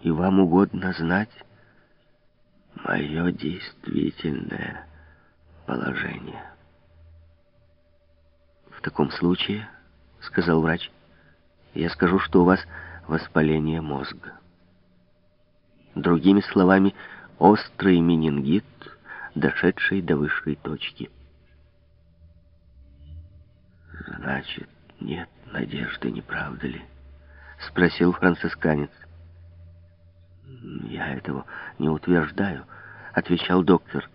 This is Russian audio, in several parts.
И вам угодно знать мое действительное положение. В таком случае, сказал врач, я скажу, что у вас воспаление мозга. Другими словами, острый менингит, дошедший до высшей точки. Значит, нет надежды, не правда ли? Спросил францисканец. Я этого не утверждаю, отвечал доктор.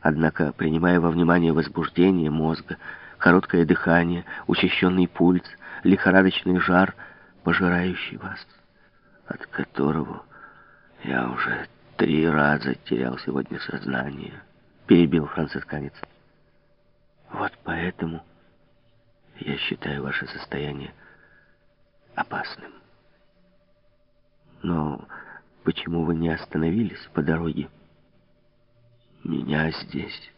Однако, принимая во внимание возбуждение мозга, короткое дыхание, учащенный пульс, лихорадочный жар, пожирающий вас, от которого я уже три раза терял сегодня сознание, перебил францисканец. Вот поэтому я считаю ваше состояние опасным. Но почему вы не остановились по дороге? Меня здесь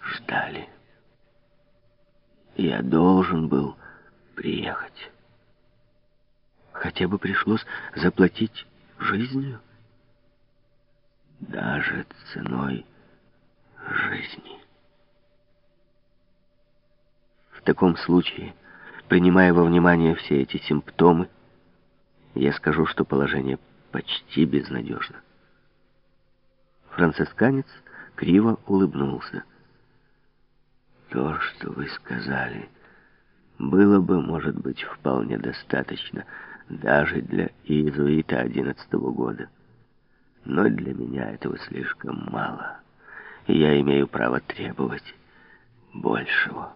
ждали. Я должен был приехать. Хотя бы пришлось заплатить жизнью. Даже ценой жизни. В таком случае, принимая во внимание все эти симптомы, я скажу, что положение почти безнадежно. Францисканец криво улыбнулся. То, что вы сказали, было бы, может быть, вполне достаточно даже для иезуита одиннадцатого года. Но для меня этого слишком мало, и я имею право требовать большего.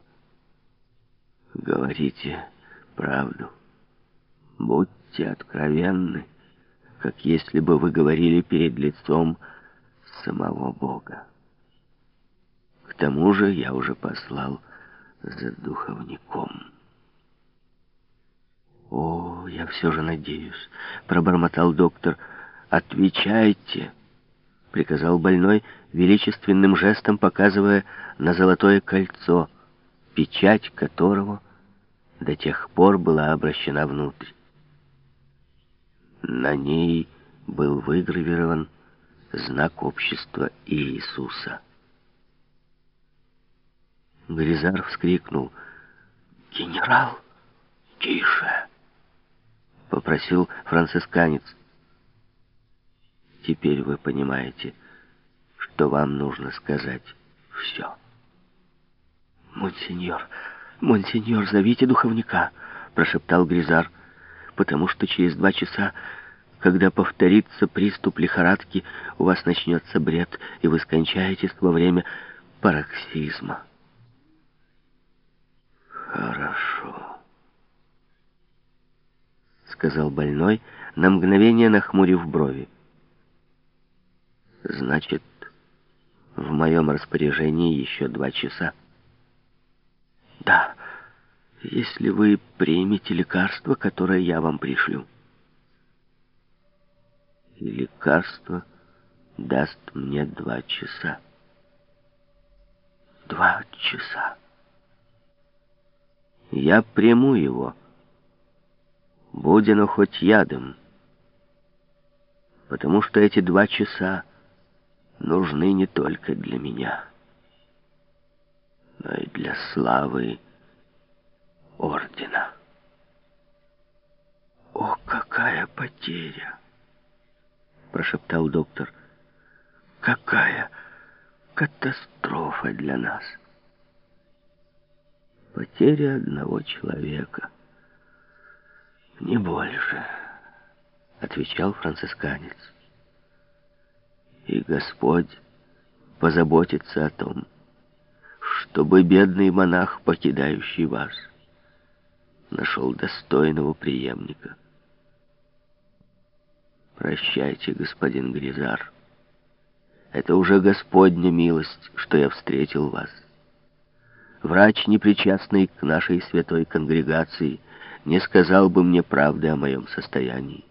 Говорите правду. Будьте откровенны, как если бы вы говорили перед лицом самого Бога. К тому же я уже послал за духовником. «О, я все же надеюсь», — пробормотал доктор. «Отвечайте», — приказал больной, величественным жестом показывая на золотое кольцо, печать которого до тех пор была обращена внутрь. На ней был выгравирован знак общества Иисуса. Гризар вскрикнул. «Генерал, тише!» — попросил францисканец. «Теперь вы понимаете, что вам нужно сказать все». «Монсеньор, монсеньор, зовите духовника», — прошептал Гризар, «потому что через два часа когда повторится приступ лихорадки, у вас начнется бред, и вы скончаетесь во время пароксизма. Хорошо, сказал больной, на мгновение нахмурив брови. Значит, в моем распоряжении еще два часа. Да, если вы примете лекарство, которое я вам пришлю и лекарство даст мне два часа. Два часа. Я приму его, будь оно хоть ядом, потому что эти два часа нужны не только для меня, но и для славы ордена. О, какая потеря! прошептал доктор. Какая катастрофа для нас! Потеря одного человека. Не больше, отвечал францисканец. И Господь позаботится о том, чтобы бедный монах, покидающий вас, нашел достойного преемника. Прощайте, господин Гризар. Это уже Господня милость, что я встретил вас. Врач, непричастный к нашей святой конгрегации, не сказал бы мне правды о моем состоянии.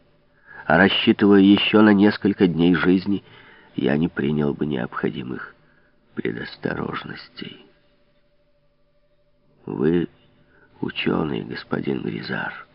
А рассчитывая еще на несколько дней жизни, я не принял бы необходимых предосторожностей. Вы ученый, господин Гризар.